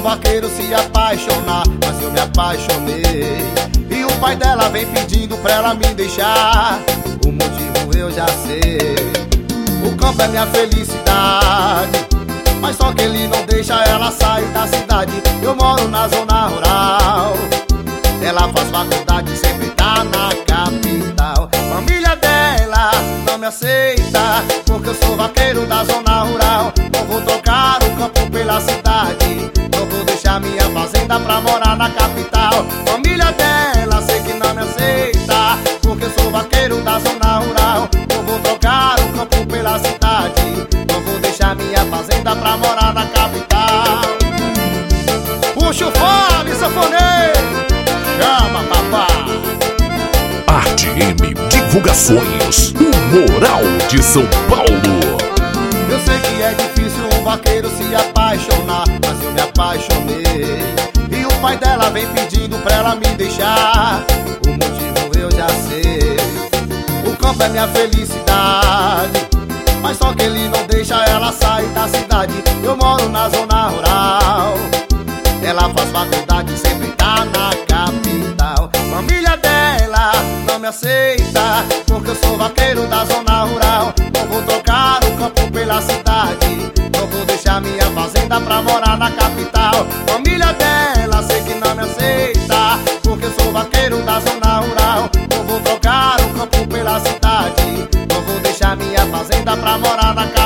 vaqueiro se apaixonar, mas eu me apaixonei. E o pai dela vem pedindo pra ela me deixar. O motivo eu já sei. O campo é minha felicidade. Mas só que ele não deixa ela sair da cidade. Eu moro na zona rural. Ela faz faculdade, sempre tá na capital. Família dela não me aceita, porque eu sou vaqueiro minha fazenda pra morar na capital. Família dela sei que não me aceita, porque eu sou vaqueiro da zona rural. Não vou trocar o campo pela cidade. Não vou deixar minha fazenda pra morar na capital. Puxa o fole, sanfoneiro! Chama, papá! Arte M Divulgações, o Moral de São Paulo. Eu sei que é difícil um vaqueiro se apaixonar, apaixonei. E o pai dela vem pedindo pra ela me deixar. O motivo eu já sei. O campo é minha felicidade. Mas só que ele não deixa ela sair da cidade. Eu moro na zona rural. Ela faz faculdade, sempre tá na capital. Família dela não me aceita, porque eu sou vaqueiro da zona rural. Não vou trocar o campo pela cidade. Não vou deixar minha fazenda pra morar na capital. Família dela sei que não me aceita Porque eu sou vaqueiro da zona rural. Não vou trocar o campo pela cidade Não vou deixar minha fazenda pra morar na capital